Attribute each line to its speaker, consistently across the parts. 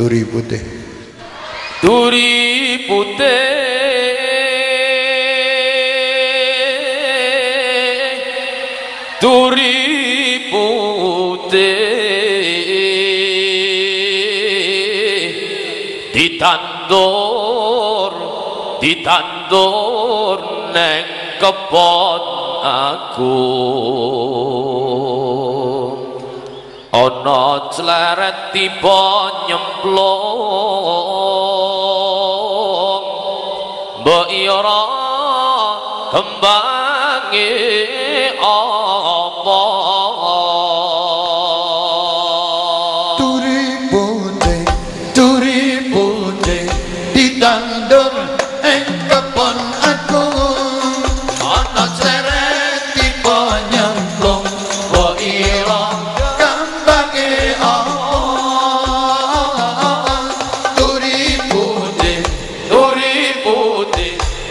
Speaker 1: Duri putih.
Speaker 2: Duri putih. Duri putih. Ditandur Ditandur Neng kebon aku ana cleret tiba nyemplung. Mbok ira kembange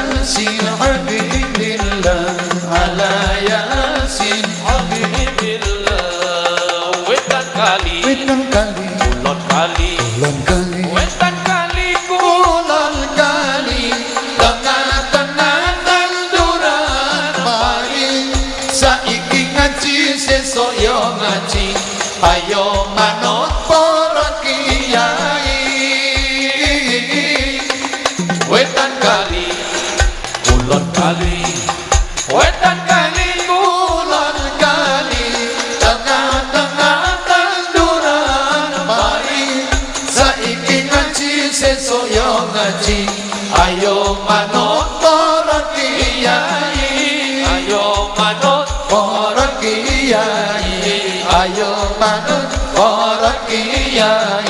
Speaker 2: الناس
Speaker 1: عبد لله
Speaker 2: kulon kali. Wetan kali ku
Speaker 1: Bulan kali. Tengah-tengah tanduran mari. Saiki ngaji sesuk yo ngaji. Ayo manut para kiai.
Speaker 2: Ayo manut
Speaker 1: para kiai. Ayo manut para kiai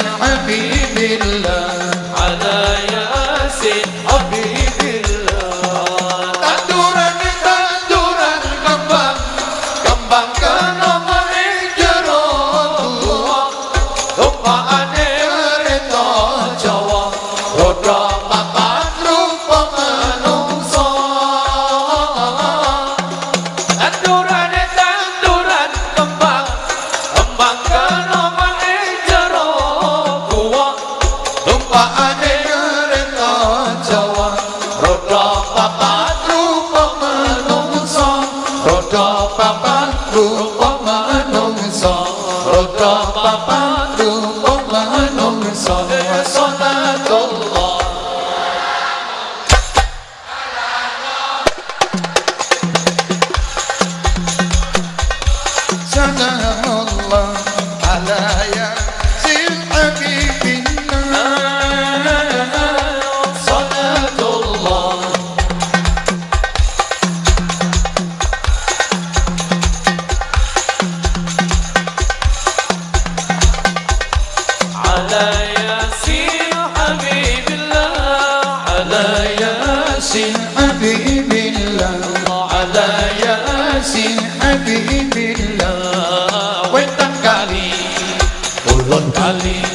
Speaker 1: little love. ล้นตลิ่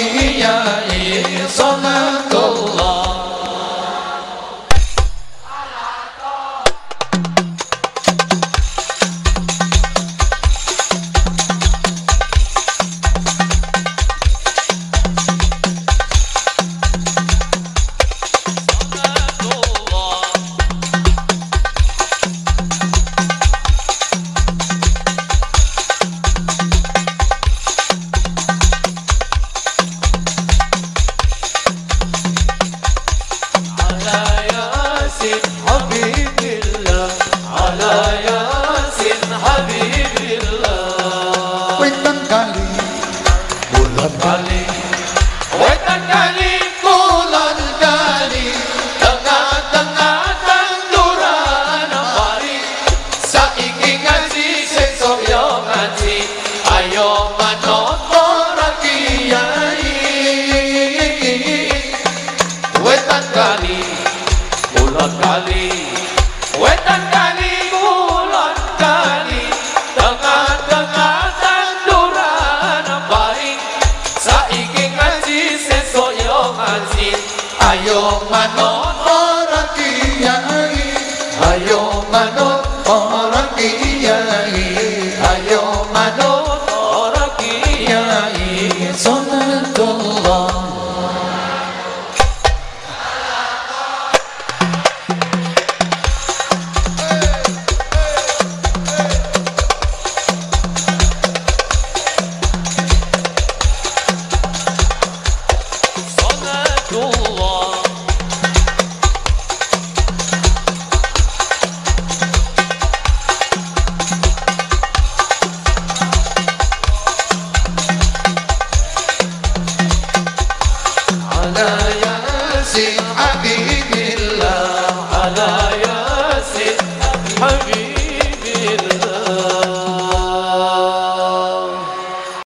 Speaker 2: para kiai Hallelujah.
Speaker 1: ayo manut
Speaker 2: para kiai.
Speaker 1: Ayo manut
Speaker 2: para kiai. Ayo manut para kiai.